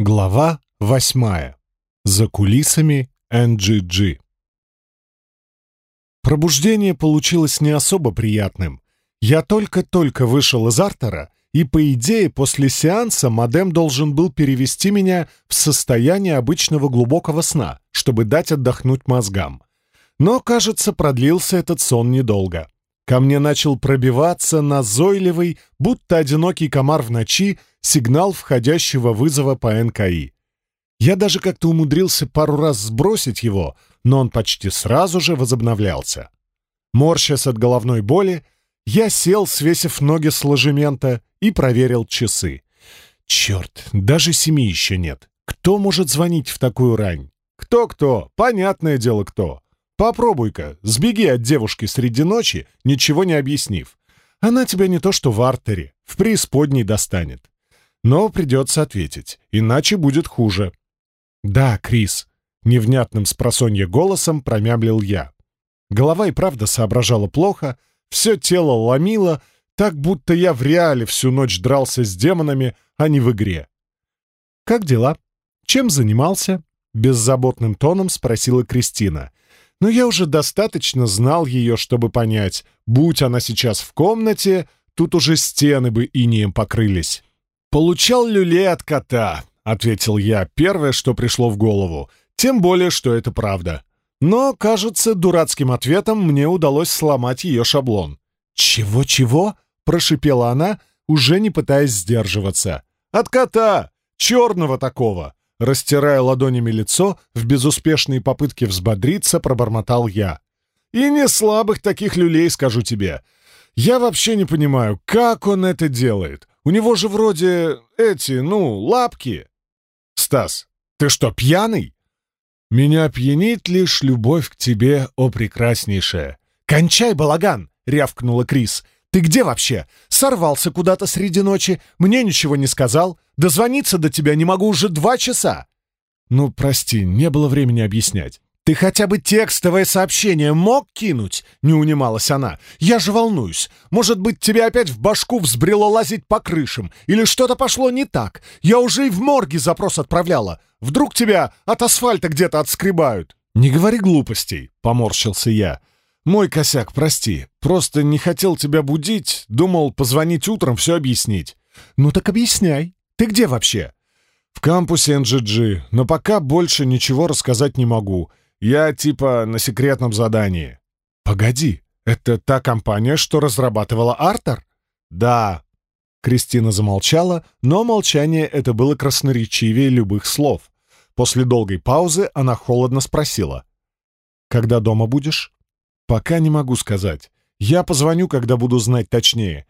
Глава восьмая. За кулисами NGG. Пробуждение получилось не особо приятным. Я только-только вышел из артера, и, по идее, после сеанса модем должен был перевести меня в состояние обычного глубокого сна, чтобы дать отдохнуть мозгам. Но, кажется, продлился этот сон недолго. Ко мне начал пробиваться назойливый, будто одинокий комар в ночи, сигнал входящего вызова по НКИ. Я даже как-то умудрился пару раз сбросить его, но он почти сразу же возобновлялся. Морщась от головной боли, я сел, свесив ноги с ложемента, и проверил часы. Черт, даже семи еще нет. Кто может звонить в такую рань? Кто-кто? Понятное дело, кто. Попробуй-ка, сбеги от девушки среди ночи, ничего не объяснив. Она тебя не то что в артере, в преисподней достанет. Но придется ответить, иначе будет хуже. «Да, Крис», — невнятным спросонья голосом промямлил я. Голова и правда соображала плохо, все тело ломило, так будто я в реале всю ночь дрался с демонами, а не в игре. «Как дела? Чем занимался?» — беззаботным тоном спросила Кристина. Но я уже достаточно знал ее, чтобы понять, будь она сейчас в комнате, тут уже стены бы инеем покрылись. «Получал люлей от кота», — ответил я, первое, что пришло в голову. Тем более, что это правда. Но, кажется, дурацким ответом мне удалось сломать ее шаблон. «Чего-чего?» — прошипела она, уже не пытаясь сдерживаться. «От кота! Черного такого!» Растирая ладонями лицо, в безуспешной попытке взбодриться, пробормотал я. «И не слабых таких люлей, скажу тебе. Я вообще не понимаю, как он это делает. У него же вроде эти, ну, лапки. Стас, ты что, пьяный? Меня пьянит лишь любовь к тебе, о прекраснейшая. Кончай, балаган! рявкнула Крис. Ты где вообще? Сорвался куда-то среди ночи, мне ничего не сказал. Дозвониться до тебя не могу уже два часа. Ну, прости, не было времени объяснять. «Ты хотя бы текстовое сообщение мог кинуть?» — не унималась она. «Я же волнуюсь. Может быть, тебе опять в башку взбрело лазить по крышам? Или что-то пошло не так? Я уже и в морге запрос отправляла. Вдруг тебя от асфальта где-то отскребают?» «Не говори глупостей», — поморщился я. «Мой косяк, прости. Просто не хотел тебя будить, думал позвонить утром, все объяснить». «Ну так объясняй. Ты где вообще?» «В кампусе NGG, но пока больше ничего рассказать не могу. Я типа на секретном задании». «Погоди, это та компания, что разрабатывала Артер?» «Да». Кристина замолчала, но молчание это было красноречивее любых слов. После долгой паузы она холодно спросила. «Когда дома будешь?» «Пока не могу сказать. Я позвоню, когда буду знать точнее.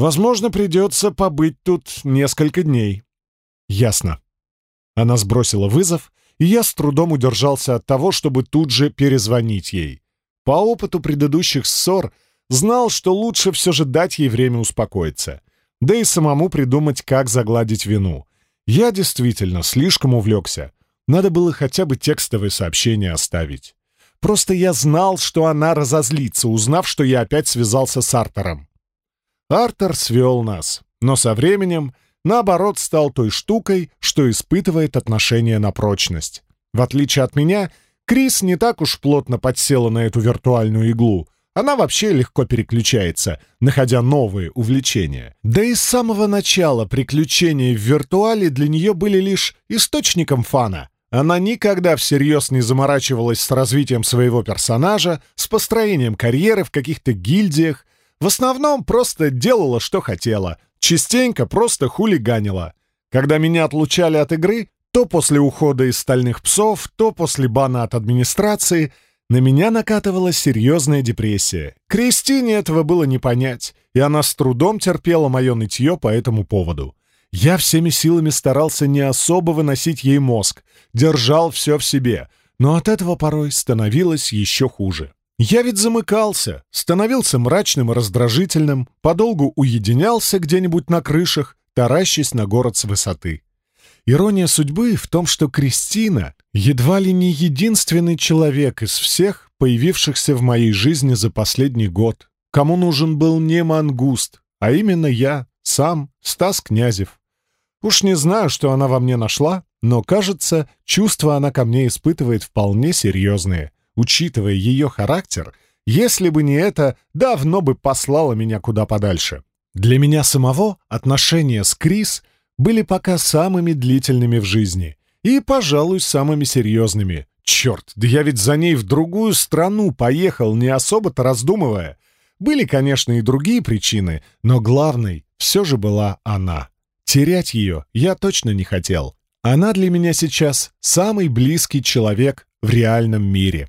Возможно, придется побыть тут несколько дней». «Ясно». Она сбросила вызов и я с трудом удержался от того, чтобы тут же перезвонить ей. По опыту предыдущих ссор знал, что лучше все же дать ей время успокоиться, да и самому придумать, как загладить вину. Я действительно слишком увлекся. Надо было хотя бы текстовое сообщение оставить. Просто я знал, что она разозлится, узнав, что я опять связался с Артером. Артер свел нас, но со временем наоборот, стал той штукой, что испытывает отношение на прочность. В отличие от меня, Крис не так уж плотно подсела на эту виртуальную иглу. Она вообще легко переключается, находя новые увлечения. Да и с самого начала приключения в виртуале для нее были лишь источником фана. Она никогда всерьез не заморачивалась с развитием своего персонажа, с построением карьеры в каких-то гильдиях. В основном просто делала, что хотела — Частенько просто хулиганила. Когда меня отлучали от игры, то после ухода из стальных псов, то после бана от администрации, на меня накатывала серьезная депрессия. Кристине этого было не понять, и она с трудом терпела мое нытье по этому поводу. Я всеми силами старался не особо выносить ей мозг, держал все в себе, но от этого порой становилось еще хуже. Я ведь замыкался, становился мрачным и раздражительным, подолгу уединялся где-нибудь на крышах, таращась на город с высоты. Ирония судьбы в том, что Кристина едва ли не единственный человек из всех, появившихся в моей жизни за последний год, кому нужен был не мангуст, а именно я, сам, Стас Князев. Уж не знаю, что она во мне нашла, но, кажется, чувства она ко мне испытывает вполне серьезные. Учитывая ее характер, если бы не это, давно бы послала меня куда подальше. Для меня самого отношения с Крис были пока самыми длительными в жизни и, пожалуй, самыми серьезными. Черт, да я ведь за ней в другую страну поехал, не особо-то раздумывая. Были, конечно, и другие причины, но главной все же была она. Терять ее я точно не хотел. Она для меня сейчас самый близкий человек в реальном мире.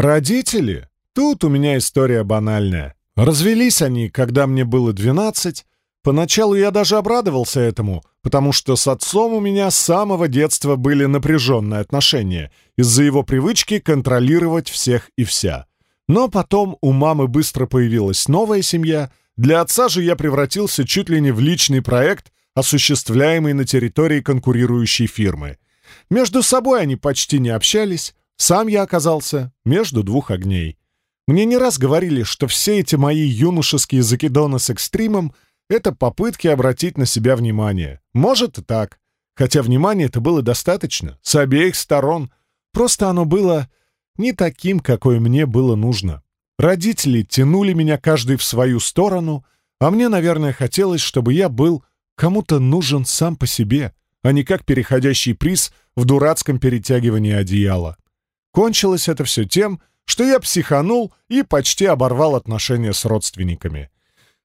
Родители? Тут у меня история банальная. Развелись они, когда мне было 12. Поначалу я даже обрадовался этому, потому что с отцом у меня с самого детства были напряженные отношения из-за его привычки контролировать всех и вся. Но потом у мамы быстро появилась новая семья, для отца же я превратился чуть ли не в личный проект, осуществляемый на территории конкурирующей фирмы. Между собой они почти не общались, сам я оказался между двух огней. Мне не раз говорили, что все эти мои юношеские закидоны с экстримом — это попытки обратить на себя внимание. Может и так. Хотя внимания это было достаточно, с обеих сторон. Просто оно было не таким, какое мне было нужно. Родители тянули меня каждый в свою сторону, а мне, наверное, хотелось, чтобы я был кому-то нужен сам по себе, а не как переходящий приз в дурацком перетягивании одеяла. Кончилось это все тем, что я психанул и почти оборвал отношения с родственниками.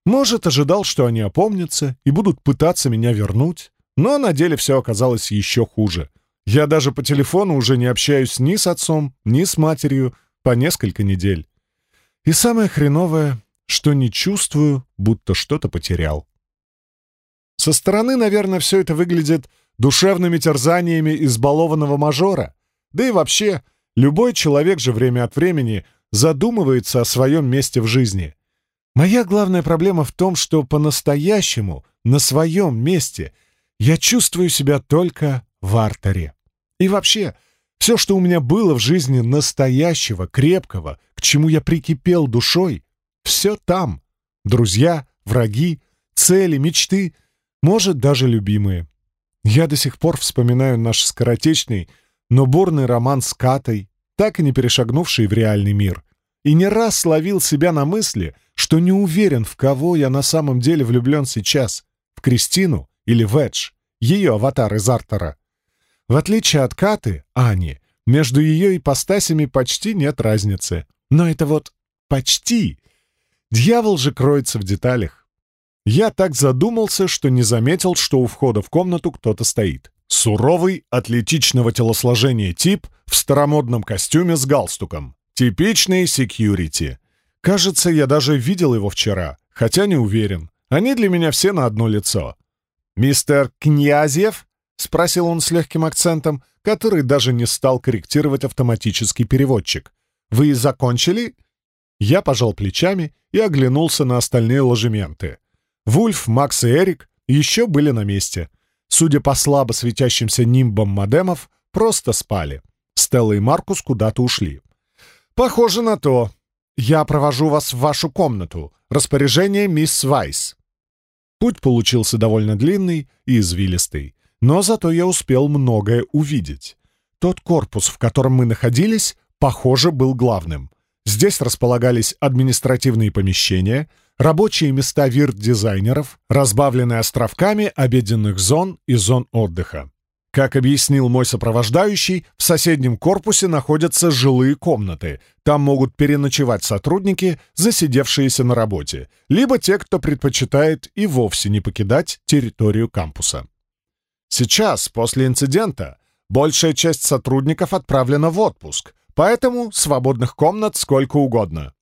Может, ожидал, что они опомнятся и будут пытаться меня вернуть, но на деле все оказалось еще хуже. Я даже по телефону уже не общаюсь ни с отцом, ни с матерью по несколько недель. И самое хреновое, что не чувствую, будто что-то потерял. Со стороны, наверное, все это выглядит душевными терзаниями избалованного мажора. Да и вообще, Любой человек же время от времени задумывается о своем месте в жизни. Моя главная проблема в том, что по-настоящему, на своем месте, я чувствую себя только в артере. И вообще, все, что у меня было в жизни настоящего, крепкого, к чему я прикипел душой, все там. Друзья, враги, цели, мечты, может, даже любимые. Я до сих пор вспоминаю наш скоротечный, но бурный роман с Катой, так и не перешагнувший в реальный мир, и не раз словил себя на мысли, что не уверен, в кого я на самом деле влюблен сейчас, в Кристину или в Эдж, ее аватар из Артера. В отличие от Каты, Ани, между ее ипостасями почти нет разницы. Но это вот «почти». Дьявол же кроется в деталях. Я так задумался, что не заметил, что у входа в комнату кто-то стоит. Суровый, атлетичного телосложения тип в старомодном костюме с галстуком. Типичный секьюрити. Кажется, я даже видел его вчера, хотя не уверен. Они для меня все на одно лицо. «Мистер Князев?» — спросил он с легким акцентом, который даже не стал корректировать автоматический переводчик. «Вы закончили?» Я пожал плечами и оглянулся на остальные ложементы. Вульф, Макс и Эрик еще были на месте — судя по слабо светящимся нимбам модемов, просто спали. Стелла и Маркус куда-то ушли. «Похоже на то. Я провожу вас в вашу комнату. Распоряжение мисс Вайс». Путь получился довольно длинный и извилистый, но зато я успел многое увидеть. Тот корпус, в котором мы находились, похоже, был главным. Здесь располагались административные помещения — рабочие места вирт-дизайнеров, разбавленные островками обеденных зон и зон отдыха. Как объяснил мой сопровождающий, в соседнем корпусе находятся жилые комнаты. Там могут переночевать сотрудники, засидевшиеся на работе, либо те, кто предпочитает и вовсе не покидать территорию кампуса. Сейчас, после инцидента, большая часть сотрудников отправлена в отпуск, поэтому свободных комнат сколько угодно.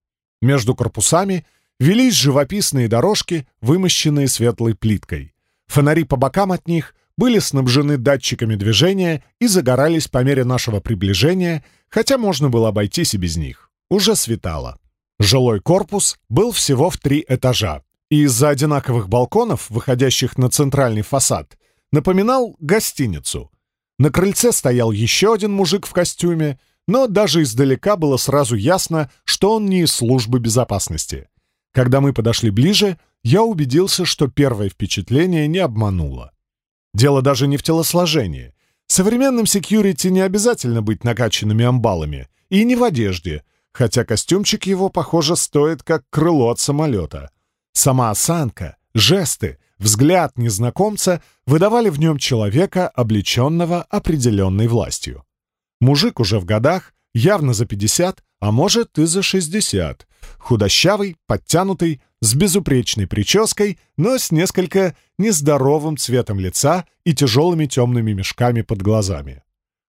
Между корпусами — велись живописные дорожки, вымощенные светлой плиткой. Фонари по бокам от них были снабжены датчиками движения и загорались по мере нашего приближения, хотя можно было обойтись и без них. Уже светало. Жилой корпус был всего в три этажа, и из-за одинаковых балконов, выходящих на центральный фасад, напоминал гостиницу. На крыльце стоял еще один мужик в костюме, но даже издалека было сразу ясно, что он не из службы безопасности. Когда мы подошли ближе, я убедился, что первое впечатление не обмануло. Дело даже не в телосложении. Современным секьюрити не обязательно быть накачанными амбалами. И не в одежде, хотя костюмчик его, похоже, стоит как крыло от самолета. Сама осанка, жесты, взгляд незнакомца выдавали в нем человека, облеченного определенной властью. Мужик уже в годах, явно за 50, а может и за 60. Худощавый, подтянутый, с безупречной прической, но с несколько нездоровым цветом лица и тяжелыми темными мешками под глазами.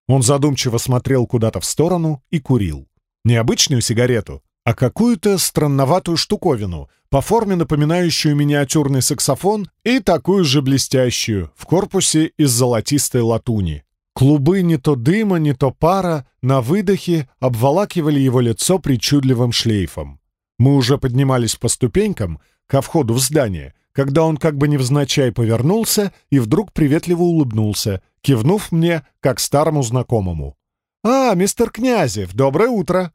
Он задумчиво смотрел куда-то в сторону и курил. Не обычную сигарету, а какую-то странноватую штуковину, по форме напоминающую миниатюрный саксофон и такую же блестящую, в корпусе из золотистой латуни. Клубы не то дыма, не то пара на выдохе обволакивали его лицо причудливым шлейфом. Мы уже поднимались по ступенькам ко входу в здание, когда он как бы невзначай повернулся и вдруг приветливо улыбнулся, кивнув мне, как старому знакомому. «А, мистер Князев, доброе утро!»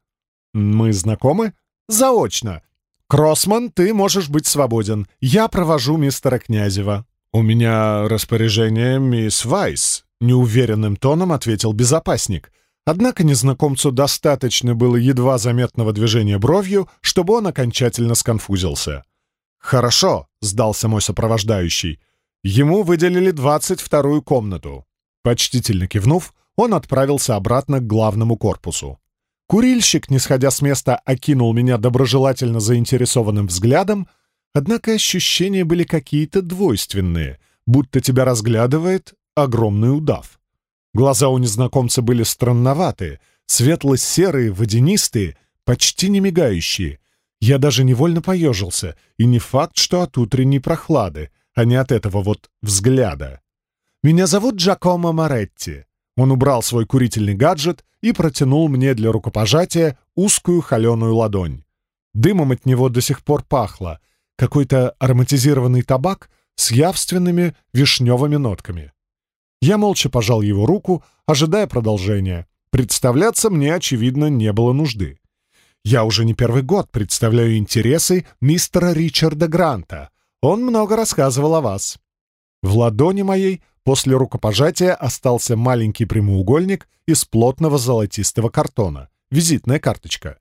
«Мы знакомы?» «Заочно. Кроссман, ты можешь быть свободен. Я провожу мистера Князева». «У меня распоряжение мисс Вайс», — неуверенным тоном ответил безопасник. Однако незнакомцу достаточно было едва заметного движения бровью, чтобы он окончательно сконфузился. «Хорошо», — сдался мой сопровождающий. Ему выделили двадцать вторую комнату. Почтительно кивнув, он отправился обратно к главному корпусу. Курильщик, не сходя с места, окинул меня доброжелательно заинтересованным взглядом, однако ощущения были какие-то двойственные, будто тебя разглядывает огромный удав. Глаза у незнакомца были странноватые, светло-серые, водянистые, почти не мигающие. Я даже невольно поежился, и не факт, что от утренней прохлады, а не от этого вот взгляда. «Меня зовут Джакомо Моретти». Он убрал свой курительный гаджет и протянул мне для рукопожатия узкую холеную ладонь. Дымом от него до сих пор пахло. Какой-то ароматизированный табак с явственными вишневыми нотками. Я молча пожал его руку, ожидая продолжения. Представляться мне, очевидно, не было нужды. Я уже не первый год представляю интересы мистера Ричарда Гранта. Он много рассказывал о вас. В ладони моей после рукопожатия остался маленький прямоугольник из плотного золотистого картона, визитная карточка.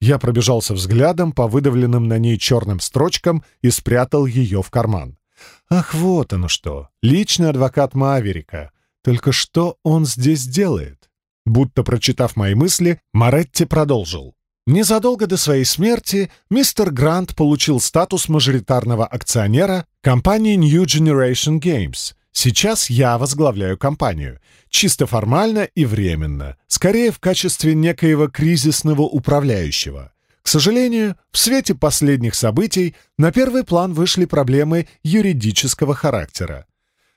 Я пробежался взглядом по выдавленным на ней черным строчкам и спрятал ее в карман. Ах, вот оно что, личный адвокат Маверика. Только что он здесь делает? Будто прочитав мои мысли, Моретти продолжил. Незадолго до своей смерти мистер Грант получил статус мажоритарного акционера компании New Generation Games. Сейчас я возглавляю компанию. Чисто формально и временно. Скорее в качестве некоего кризисного управляющего. К сожалению, в свете последних событий на первый план вышли проблемы юридического характера.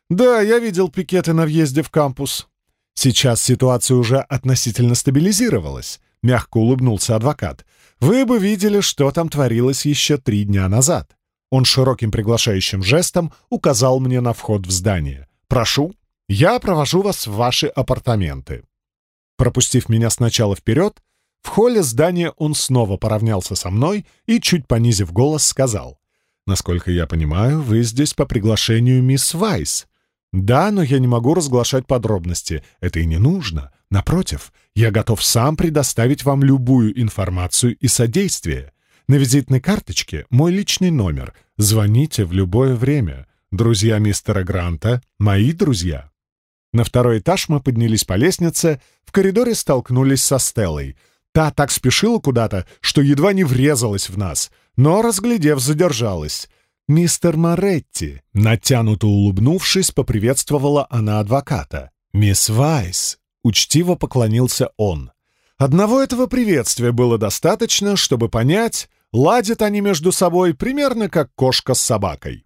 Да, я видел пикеты на въезде в кампус. Сейчас ситуация уже относительно стабилизировалась, мягко улыбнулся адвокат. Вы бы видели, что там творилось еще три дня назад. Он широким приглашающим жестом указал мне на вход в здание. «Прошу, я провожу вас в ваши апартаменты». Пропустив меня сначала вперед, в холле здания он снова поравнялся со мной и, чуть понизив голос, сказал. «Насколько я понимаю, вы здесь по приглашению мисс Вайс». «Да, но я не могу разглашать подробности. Это и не нужно. Напротив, я готов сам предоставить вам любую информацию и содействие. На визитной карточке мой личный номер. Звоните в любое время. Друзья мистера Гранта — мои друзья». На второй этаж мы поднялись по лестнице, в коридоре столкнулись со Стеллой — Та так спешила куда-то, что едва не врезалась в нас, но, разглядев, задержалась. «Мистер Моретти», натянуто улыбнувшись, поприветствовала она адвоката. «Мисс Вайс», — учтиво поклонился он. Одного этого приветствия было достаточно, чтобы понять, ладят они между собой примерно как кошка с собакой.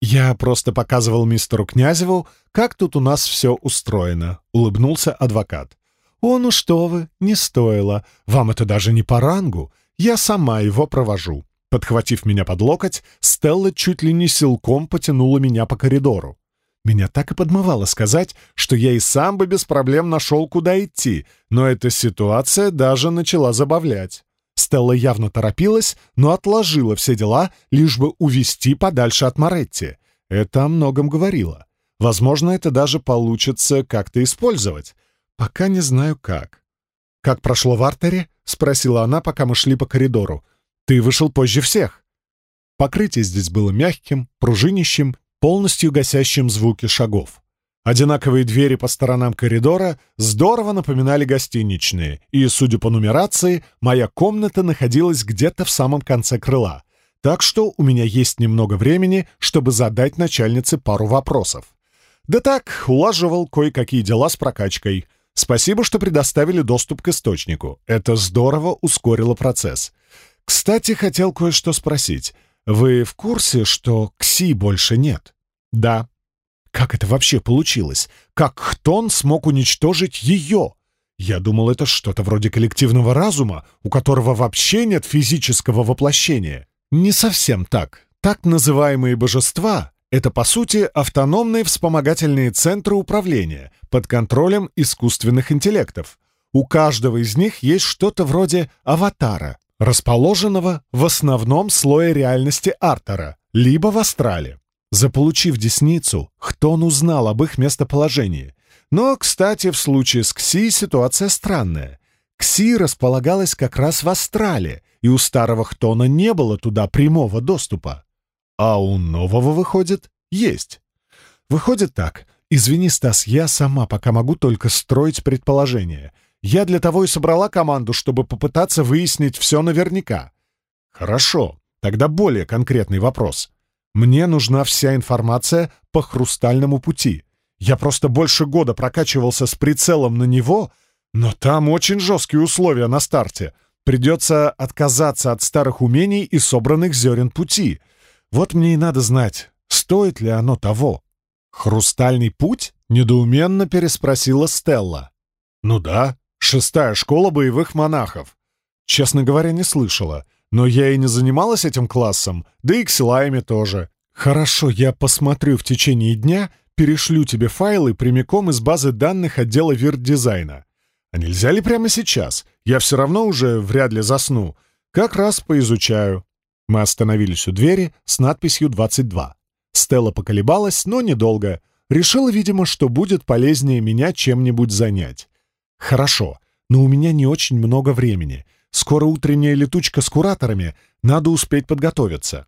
«Я просто показывал мистеру Князеву, как тут у нас все устроено», — улыбнулся адвокат. «О, ну что вы, не стоило. Вам это даже не по рангу. Я сама его провожу». Подхватив меня под локоть, Стелла чуть ли не силком потянула меня по коридору. Меня так и подмывало сказать, что я и сам бы без проблем нашел, куда идти, но эта ситуация даже начала забавлять. Стелла явно торопилась, но отложила все дела, лишь бы увести подальше от Моретти. Это о многом говорило. Возможно, это даже получится как-то использовать. Пока не знаю как. «Как прошло в артере?» — спросила она, пока мы шли по коридору. «Ты вышел позже всех». Покрытие здесь было мягким, пружинищим, полностью гасящим звуки шагов. Одинаковые двери по сторонам коридора здорово напоминали гостиничные, и, судя по нумерации, моя комната находилась где-то в самом конце крыла. Так что у меня есть немного времени, чтобы задать начальнице пару вопросов. Да так, улаживал кое-какие дела с прокачкой. Спасибо, что предоставили доступ к источнику. Это здорово ускорило процесс. Кстати, хотел кое-что спросить. Вы в курсе, что КСИ больше нет? Да, как это вообще получилось? Как Хтон смог уничтожить ее? Я думал, это что-то вроде коллективного разума, у которого вообще нет физического воплощения. Не совсем так. Так называемые божества — это, по сути, автономные вспомогательные центры управления под контролем искусственных интеллектов. У каждого из них есть что-то вроде аватара, расположенного в основном слое реальности Артера, либо в астрале. Заполучив десницу, Хтон узнал об их местоположении. Но, кстати, в случае с Кси ситуация странная. Кси располагалась как раз в Астрале, и у старого Хтона не было туда прямого доступа. А у нового, выходит, есть. Выходит так. Извини, Стас, я сама пока могу только строить предположения. Я для того и собрала команду, чтобы попытаться выяснить все наверняка. Хорошо, тогда более конкретный вопрос. Мне нужна вся информация по хрустальному пути. Я просто больше года прокачивался с прицелом на него, но там очень жесткие условия на старте. Придется отказаться от старых умений и собранных зерен пути. Вот мне и надо знать, стоит ли оно того. «Хрустальный путь?» — недоуменно переспросила Стелла. «Ну да, шестая школа боевых монахов. Честно говоря, не слышала. Но я и не занималась этим классом, да и ксилаями тоже. Хорошо, я посмотрю в течение дня, перешлю тебе файлы прямиком из базы данных отдела вирт-дизайна. А нельзя ли прямо сейчас? Я все равно уже вряд ли засну. Как раз поизучаю. Мы остановились у двери с надписью «22». Стелла поколебалась, но недолго. Решила, видимо, что будет полезнее меня чем-нибудь занять. Хорошо, но у меня не очень много времени — Скоро утренняя летучка с кураторами, надо успеть подготовиться.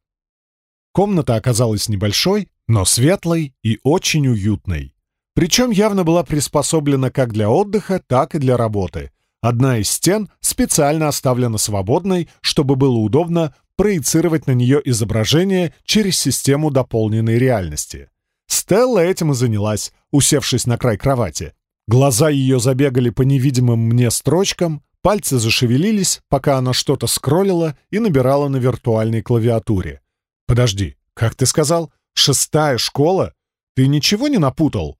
Комната оказалась небольшой, но светлой и очень уютной. Причем явно была приспособлена как для отдыха, так и для работы. Одна из стен специально оставлена свободной, чтобы было удобно проецировать на нее изображение через систему дополненной реальности. Стелла этим и занялась, усевшись на край кровати. Глаза ее забегали по невидимым мне строчкам, Пальцы зашевелились, пока она что-то скроллила и набирала на виртуальной клавиатуре. «Подожди, как ты сказал? Шестая школа? Ты ничего не напутал?»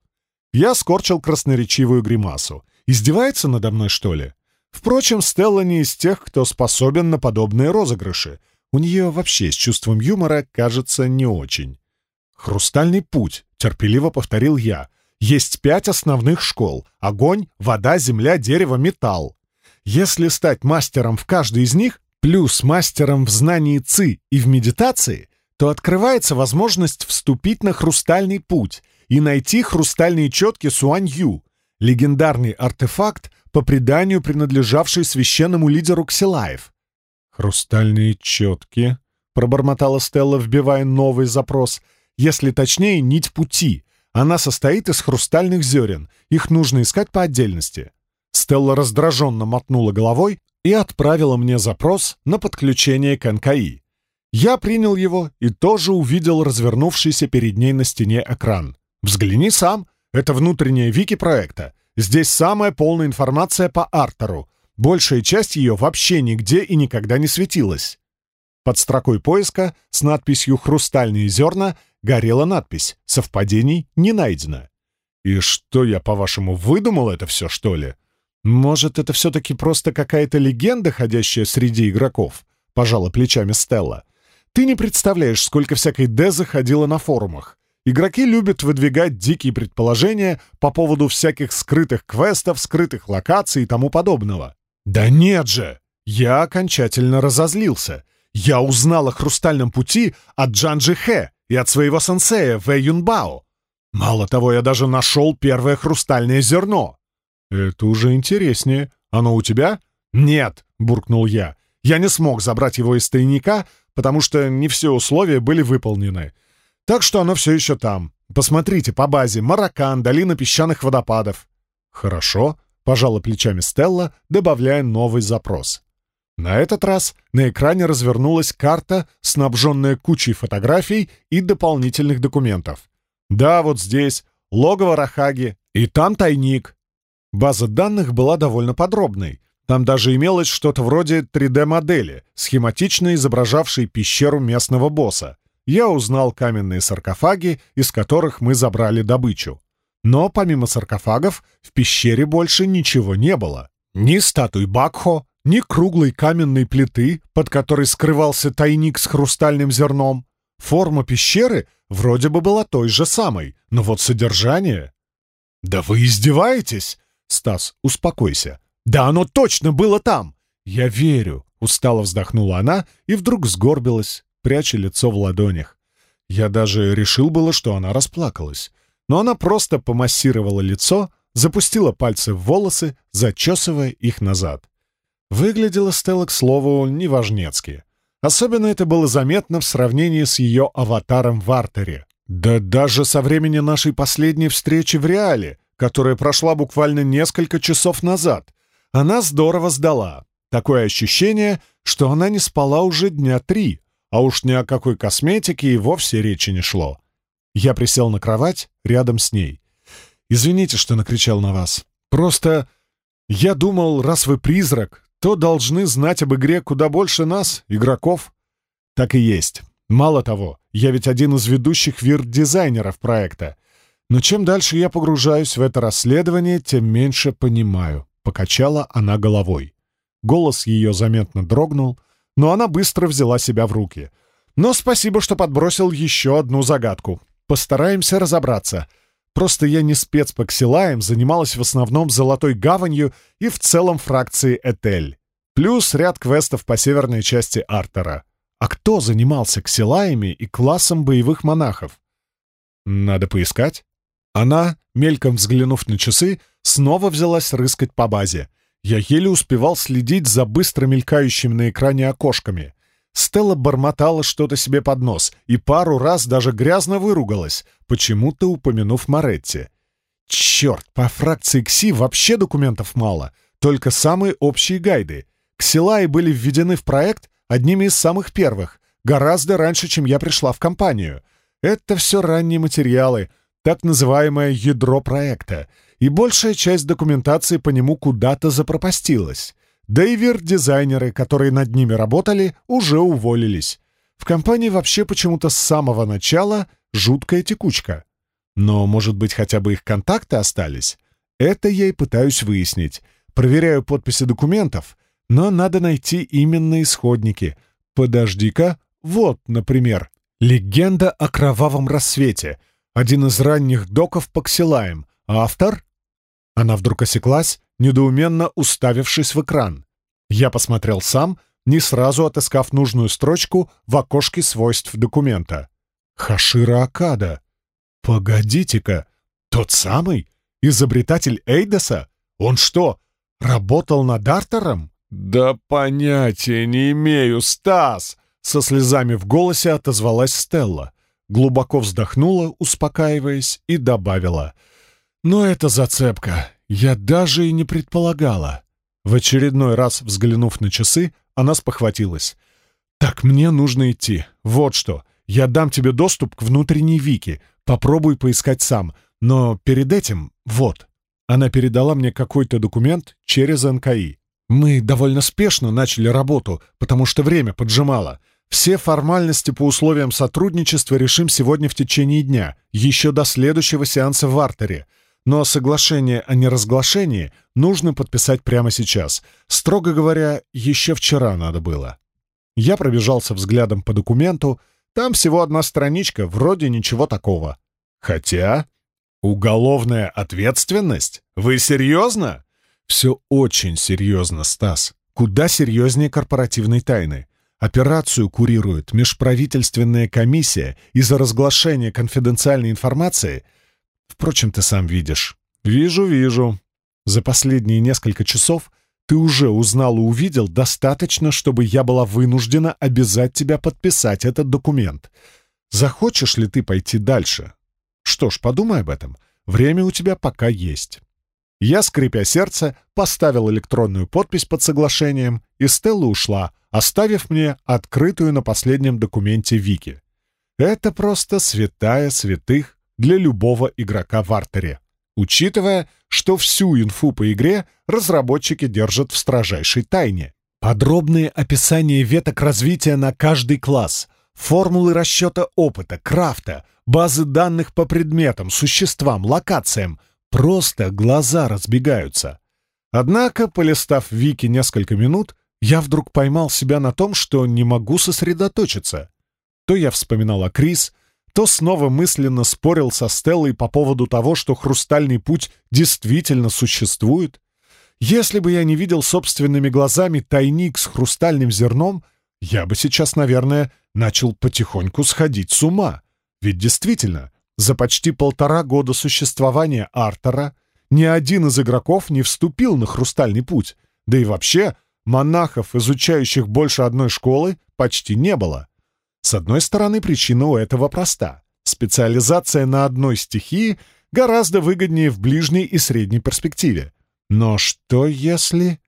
Я скорчил красноречивую гримасу. «Издевается надо мной, что ли?» Впрочем, Стелла не из тех, кто способен на подобные розыгрыши. У нее вообще с чувством юмора, кажется, не очень. «Хрустальный путь», — терпеливо повторил я. «Есть пять основных школ — огонь, вода, земля, дерево, металл. Если стать мастером в каждой из них, плюс мастером в знании ЦИ и в медитации, то открывается возможность вступить на хрустальный путь и найти хрустальные четки Суань-Ю, легендарный артефакт, по преданию принадлежавший священному лидеру Ксилаев. «Хрустальные четки», — пробормотала Стелла, вбивая новый запрос. «Если точнее, нить пути. Она состоит из хрустальных зерен. Их нужно искать по отдельности. Стелла раздраженно мотнула головой и отправила мне запрос на подключение к НКИ. Я принял его и тоже увидел развернувшийся перед ней на стене экран. «Взгляни сам. Это внутренняя вики проекта. Здесь самая полная информация по Артеру. Большая часть ее вообще нигде и никогда не светилась». Под строкой поиска с надписью «Хрустальные зерна» горела надпись «Совпадений не найдено». «И что, я, по-вашему, выдумал это все, что ли?» «Может, это все-таки просто какая-то легенда, ходящая среди игроков?» — пожала плечами Стелла. «Ты не представляешь, сколько всякой Д заходило на форумах. Игроки любят выдвигать дикие предположения по поводу всяких скрытых квестов, скрытых локаций и тому подобного». «Да нет же!» Я окончательно разозлился. Я узнал о «Хрустальном пути» от Джанджи Хэ и от своего сенсея Вэй Юнбао. Мало того, я даже нашел первое хрустальное зерно. Это уже интереснее. Оно у тебя? Нет, буркнул я. Я не смог забрать его из тайника, потому что не все условия были выполнены. Так что оно все еще там. Посмотрите по базе. Маракан, долина песчаных водопадов. Хорошо, пожала плечами Стелла, добавляя новый запрос. На этот раз на экране развернулась карта, снабженная кучей фотографий и дополнительных документов. Да, вот здесь логово Рахаги, и там тайник. База данных была довольно подробной. Там даже имелось что-то вроде 3D-модели, схематично изображавшей пещеру местного босса. Я узнал каменные саркофаги, из которых мы забрали добычу. Но помимо саркофагов в пещере больше ничего не было. Ни статуй Бакхо, ни круглой каменной плиты, под которой скрывался тайник с хрустальным зерном. Форма пещеры вроде бы была той же самой, но вот содержание... «Да вы издеваетесь?» «Стас, успокойся. Да оно точно было там!» «Я верю», — устало вздохнула она и вдруг сгорбилась, пряча лицо в ладонях. Я даже решил было, что она расплакалась. Но она просто помассировала лицо, запустила пальцы в волосы, зачесывая их назад. Выглядела Стелла, к слову, неважнецки. Особенно это было заметно в сравнении с ее аватаром в артере. Да даже со времени нашей последней встречи в реале, которая прошла буквально несколько часов назад. Она здорово сдала. Такое ощущение, что она не спала уже дня три, а уж ни о какой косметике и вовсе речи не шло. Я присел на кровать рядом с ней. «Извините, что накричал на вас. Просто я думал, раз вы призрак, то должны знать об игре куда больше нас, игроков». Так и есть. Мало того, я ведь один из ведущих вирт-дизайнеров проекта. Но чем дальше я погружаюсь в это расследование, тем меньше понимаю. Покачала она головой. Голос ее заметно дрогнул, но она быстро взяла себя в руки. Но спасибо, что подбросил еще одну загадку. Постараемся разобраться. Просто я не спец по ксилаям, занималась в основном золотой гаванью и в целом фракцией Этель. Плюс ряд квестов по северной части Артера. А кто занимался ксилаями и классом боевых монахов? Надо поискать. Она, мельком взглянув на часы, снова взялась рыскать по базе. Я еле успевал следить за быстро мелькающими на экране окошками. Стелла бормотала что-то себе под нос и пару раз даже грязно выругалась, почему-то упомянув Моретти. Черт, по фракции КСИ вообще документов мало, только самые общие гайды. Ксилаи были введены в проект одними из самых первых, гораздо раньше, чем я пришла в компанию. Это все ранние материалы — так называемое ядро проекта, и большая часть документации по нему куда-то запропастилась. Да и дизайнеры которые над ними работали, уже уволились. В компании вообще почему-то с самого начала жуткая текучка. Но, может быть, хотя бы их контакты остались? Это я и пытаюсь выяснить. Проверяю подписи документов, но надо найти именно исходники. Подожди-ка, вот, например, «Легенда о кровавом рассвете», один из ранних доков по ксилаям. Автор? Она вдруг осеклась, недоуменно уставившись в экран. Я посмотрел сам, не сразу отыскав нужную строчку в окошке свойств документа. Хашира Акада. Погодите-ка, тот самый? Изобретатель Эйдоса? Он что, работал над Артером? Да понятия не имею, Стас! Со слезами в голосе отозвалась Стелла глубоко вздохнула, успокаиваясь, и добавила. «Но это зацепка. Я даже и не предполагала». В очередной раз, взглянув на часы, она спохватилась. «Так, мне нужно идти. Вот что. Я дам тебе доступ к внутренней Вики. Попробуй поискать сам. Но перед этим... Вот». Она передала мне какой-то документ через НКИ. Мы довольно спешно начали работу, потому что время поджимало. Все формальности по условиям сотрудничества решим сегодня в течение дня, еще до следующего сеанса в артере. Но соглашение о неразглашении нужно подписать прямо сейчас. Строго говоря, еще вчера надо было. Я пробежался взглядом по документу. Там всего одна страничка, вроде ничего такого. Хотя... Уголовная ответственность? Вы серьезно? Все очень серьезно, Стас. Куда серьезнее корпоративной тайны. Операцию курирует межправительственная комиссия, и за разглашение конфиденциальной информации Впрочем, ты сам видишь. Вижу, вижу. За последние несколько часов ты уже узнал и увидел достаточно, чтобы я была вынуждена обязать тебя подписать этот документ. Захочешь ли ты пойти дальше? Что ж, подумай об этом. Время у тебя пока есть. Я, скрипя сердце, поставил электронную подпись под соглашением, и Стелла ушла, оставив мне открытую на последнем документе Вики. Это просто святая святых для любого игрока в артере учитывая, что всю инфу по игре разработчики держат в строжайшей тайне. Подробные описания веток развития на каждый класс, формулы расчета опыта, крафта, базы данных по предметам, существам, локациям. Просто глаза разбегаются. Однако, полистав Вики несколько минут, я вдруг поймал себя на том, что не могу сосредоточиться. То я вспоминал о Крис, то снова мысленно спорил со Стеллой по поводу того, что хрустальный путь действительно существует. Если бы я не видел собственными глазами тайник с хрустальным зерном, я бы сейчас, наверное, начал потихоньку сходить с ума. Ведь действительно, за почти полтора года существования Артера ни один из игроков не вступил на хрустальный путь, да и вообще монахов, изучающих больше одной школы, почти не было. С одной стороны, причина у этого проста. Специализация на одной стихии гораздо выгоднее в ближней и средней перспективе. Но что если...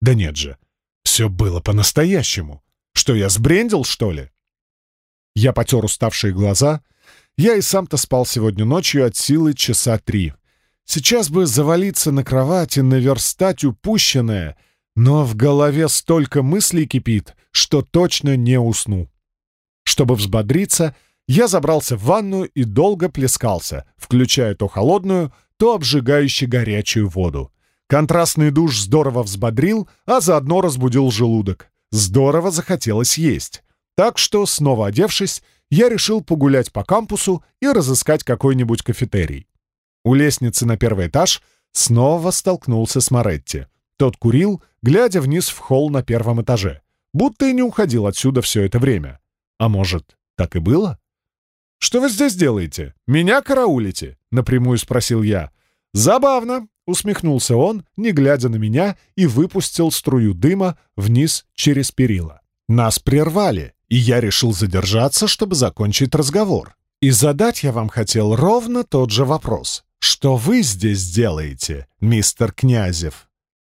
Да нет же, все было по-настоящему. Что, я сбрендил, что ли? Я потер уставшие глаза. Я и сам-то спал сегодня ночью от силы часа три. Сейчас бы завалиться на кровать и наверстать упущенное, но в голове столько мыслей кипит, что точно не усну. Чтобы взбодриться, я забрался в ванну и долго плескался, включая то холодную, то обжигающую горячую воду. Контрастный душ здорово взбодрил, а заодно разбудил желудок. Здорово захотелось есть. Так что, снова одевшись, я решил погулять по кампусу и разыскать какой-нибудь кафетерий. У лестницы на первый этаж снова столкнулся с Моретти. Тот курил, глядя вниз в холл на первом этаже, будто и не уходил отсюда все это время. А может, так и было? «Что вы здесь делаете? Меня караулите?» — напрямую спросил я. «Забавно!» — усмехнулся он, не глядя на меня, и выпустил струю дыма вниз через перила. «Нас прервали, и я решил задержаться, чтобы закончить разговор. И задать я вам хотел ровно тот же вопрос. Что вы здесь делаете, мистер Князев?»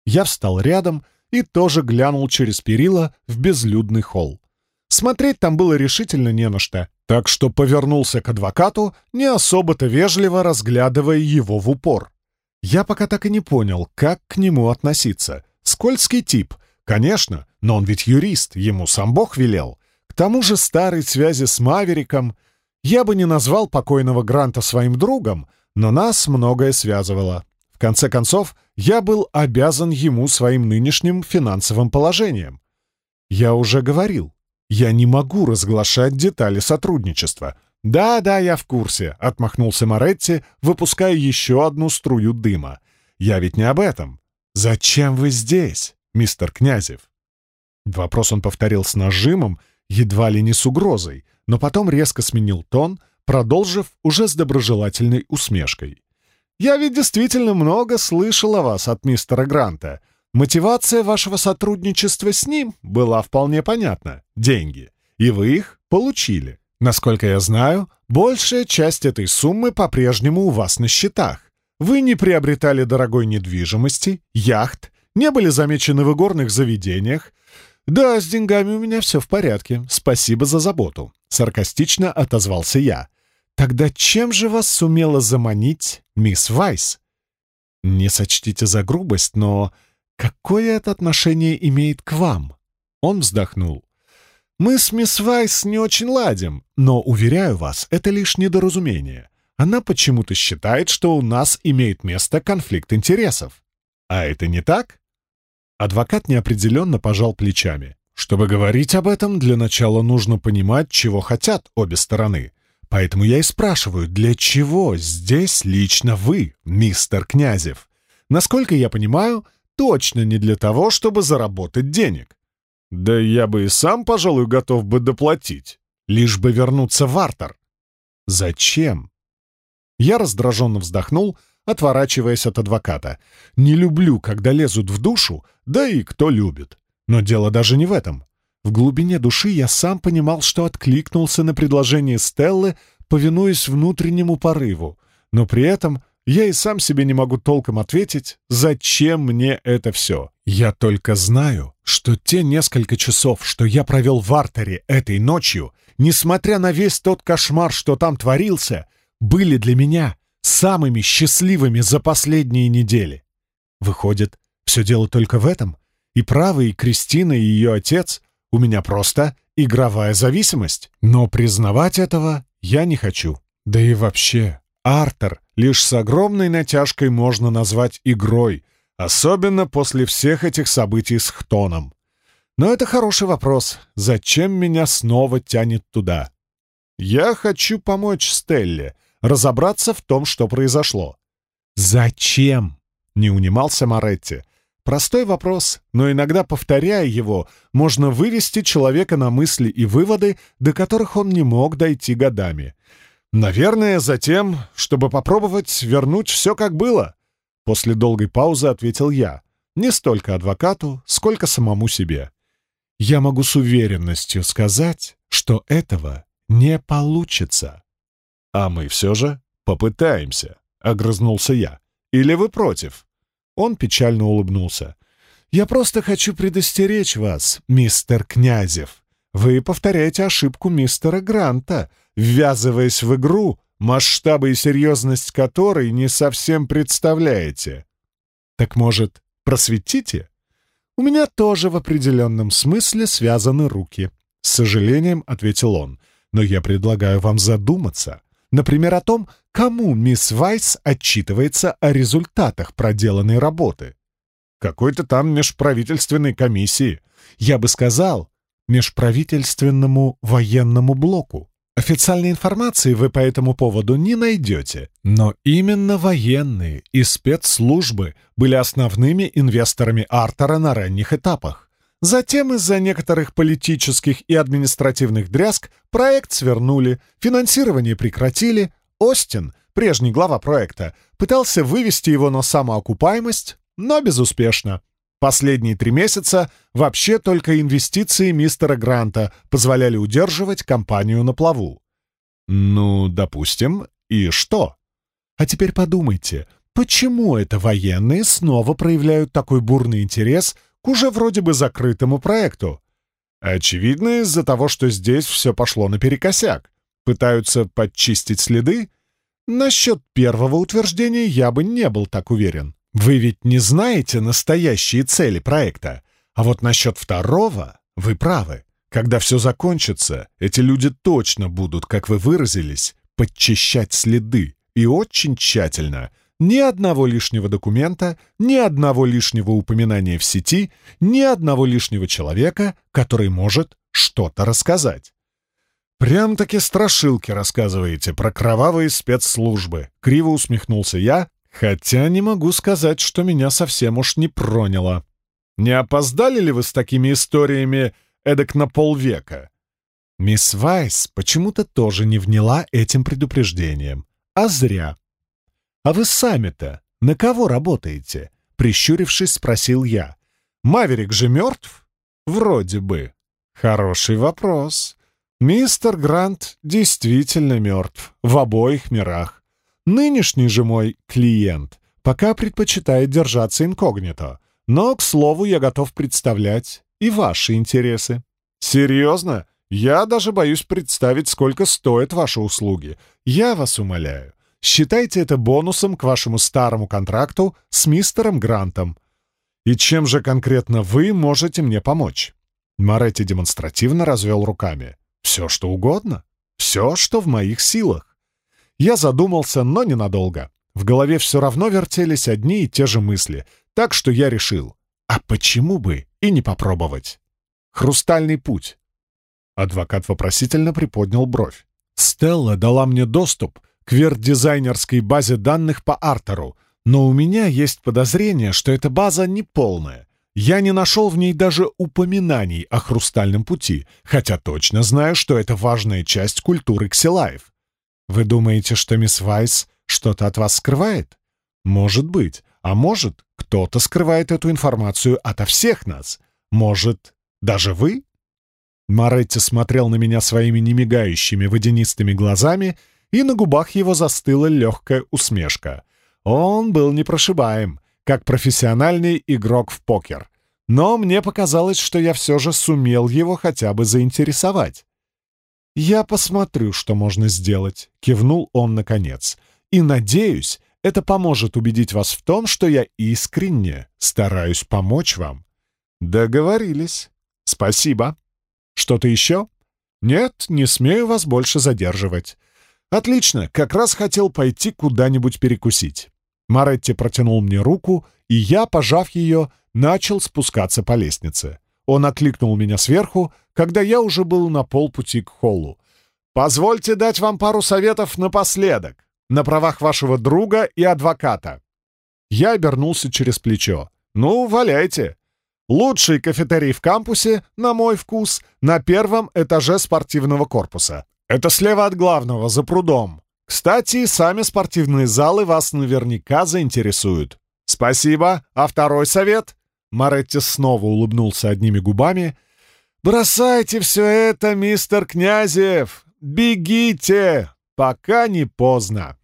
Я встал рядом и тоже глянул через перила в безлюдный холл. Смотреть там было решительно не на что, так что повернулся к адвокату, не особо-то вежливо разглядывая его в упор. Я пока так и не понял, как к нему относиться. Скользкий тип, конечно, но он ведь юрист, ему сам Бог велел. К тому же старой связи с Мавериком. Я бы не назвал покойного Гранта своим другом, но нас многое связывало. В конце концов, я был обязан ему своим нынешним финансовым положением. Я уже говорил, я не могу разглашать детали сотрудничества. Да-да, я в курсе, отмахнулся Моретти, выпуская еще одну струю дыма. Я ведь не об этом. Зачем вы здесь, мистер Князев? Вопрос он повторил с нажимом, едва ли не с угрозой, но потом резко сменил тон, продолжив уже с доброжелательной усмешкой. «Я ведь действительно много слышал о вас от мистера Гранта. Мотивация вашего сотрудничества с ним была вполне понятна — деньги. И вы их получили. Насколько я знаю, большая часть этой суммы по-прежнему у вас на счетах. Вы не приобретали дорогой недвижимости, яхт, не были замечены в игорных заведениях. Да, с деньгами у меня все в порядке. Спасибо за заботу. Саркастично отозвался я. Тогда чем же вас сумела заманить мисс Вайс? Не сочтите за грубость, но Какое это отношение имеет к вам?» Он вздохнул. «Мы с мисс Вайс не очень ладим, но, уверяю вас, это лишь недоразумение. Она почему-то считает, что у нас имеет место конфликт интересов. А это не так?» Адвокат неопределенно пожал плечами. «Чтобы говорить об этом, для начала нужно понимать, чего хотят обе стороны. Поэтому я и спрашиваю, для чего здесь лично вы, мистер Князев? Насколько я понимаю, — точно не для того, чтобы заработать денег. Да я бы и сам, пожалуй, готов бы доплатить, лишь бы вернуться в Артер. Зачем? Я раздраженно вздохнул, отворачиваясь от адвоката. Не люблю, когда лезут в душу, да и кто любит. Но дело даже не в этом. В глубине души я сам понимал, что откликнулся на предложение Стеллы, повинуясь внутреннему порыву, но при этом я и сам себе не могу толком ответить, зачем мне это все. Я только знаю, что те несколько часов, что я провел в артере этой ночью, несмотря на весь тот кошмар, что там творился, были для меня самыми счастливыми за последние недели. Выходит, все дело только в этом? И правы и Кристина, и ее отец у меня просто игровая зависимость. Но признавать этого я не хочу. Да и вообще, Артер лишь с огромной натяжкой можно назвать игрой, особенно после всех этих событий с Хтоном. Но это хороший вопрос. Зачем меня снова тянет туда? Я хочу помочь Стелле разобраться в том, что произошло. «Зачем?» — не унимался Моретти. Простой вопрос, но иногда, повторяя его, можно вывести человека на мысли и выводы, до которых он не мог дойти годами. «Наверное, затем, чтобы попробовать вернуть все как было», — после долгой паузы ответил я. Не столько адвокату, сколько самому себе. Я могу с уверенностью сказать, что этого не получится. «А мы все же попытаемся», — огрызнулся я. «Или вы против?» Он печально улыбнулся. «Я просто хочу предостеречь вас, мистер Князев. Вы повторяете ошибку мистера Гранта, ввязываясь в игру, масштабы и серьезность которой не совсем представляете. Так, может, просветите? У меня тоже в определенном смысле связаны руки. С сожалением ответил он, но я предлагаю вам задуматься. Например, о том, кому мисс Вайс отчитывается о результатах проделанной работы. Какой-то там межправительственной комиссии. Я бы сказал, межправительственному военному блоку. Официальной информации вы по этому поводу не найдете, но именно военные и спецслужбы были основными инвесторами Артера на ранних этапах. Затем из-за некоторых политических и административных дрязг проект свернули, финансирование прекратили, Остин, прежний глава проекта, пытался вывести его на самоокупаемость, но безуспешно. Последние три месяца вообще только инвестиции мистера Гранта позволяли удерживать компанию на плаву. Ну, допустим, и что? А теперь подумайте, почему это военные снова проявляют такой бурный интерес к уже вроде бы закрытому проекту? Очевидно, из-за того, что здесь все пошло наперекосяк. Пытаются подчистить следы? Насчет первого утверждения я бы не был так уверен. Вы ведь не знаете настоящие цели проекта. А вот насчет второго вы правы. Когда все закончится, эти люди точно будут, как вы выразились, подчищать следы. И очень тщательно. Ни одного лишнего документа, ни одного лишнего упоминания в сети, ни одного лишнего человека, который может что-то рассказать. «Прям-таки страшилки рассказываете про кровавые спецслужбы», — криво усмехнулся я, Хотя не могу сказать, что меня совсем уж не проняло. Не опоздали ли вы с такими историями эдак на полвека? Мисс Вайс почему-то тоже не вняла этим предупреждением. А зря. «А вы сами-то на кого работаете?» Прищурившись, спросил я. «Маверик же мертв?» «Вроде бы». «Хороший вопрос. Мистер Грант действительно мертв в обоих мирах. Нынешний же мой клиент пока предпочитает держаться инкогнито, но, к слову, я готов представлять и ваши интересы. Серьезно? Я даже боюсь представить, сколько стоят ваши услуги. Я вас умоляю, считайте это бонусом к вашему старому контракту с мистером Грантом. И чем же конкретно вы можете мне помочь?» Моретти демонстративно развел руками. «Все, что угодно. Все, что в моих силах. Я задумался, но ненадолго. В голове все равно вертелись одни и те же мысли, так что я решил, а почему бы и не попробовать? «Хрустальный путь». Адвокат вопросительно приподнял бровь. «Стелла дала мне доступ к верт-дизайнерской базе данных по Артеру, но у меня есть подозрение, что эта база неполная. Я не нашел в ней даже упоминаний о хрустальном пути, хотя точно знаю, что это важная часть культуры ксилаев. Вы думаете, что мисс Вайс что-то от вас скрывает? Может быть. А может, кто-то скрывает эту информацию ото всех нас. Может, даже вы? Моретти смотрел на меня своими немигающими водянистыми глазами, и на губах его застыла легкая усмешка. Он был непрошибаем, как профессиональный игрок в покер. Но мне показалось, что я все же сумел его хотя бы заинтересовать. «Я посмотрю, что можно сделать», — кивнул он наконец. «И надеюсь, это поможет убедить вас в том, что я искренне стараюсь помочь вам». «Договорились. Спасибо. Что-то еще?» «Нет, не смею вас больше задерживать». «Отлично, как раз хотел пойти куда-нибудь перекусить». Маретти протянул мне руку, и я, пожав ее, начал спускаться по лестнице. Он окликнул меня сверху, когда я уже был на полпути к холлу. «Позвольте дать вам пару советов напоследок, на правах вашего друга и адвоката». Я обернулся через плечо. «Ну, валяйте. Лучший кафетерий в кампусе, на мой вкус, на первом этаже спортивного корпуса. Это слева от главного, за прудом. Кстати, сами спортивные залы вас наверняка заинтересуют. Спасибо. А второй совет?» Маретти снова улыбнулся одними губами. «Бросайте все это, мистер Князев! Бегите, пока не поздно!»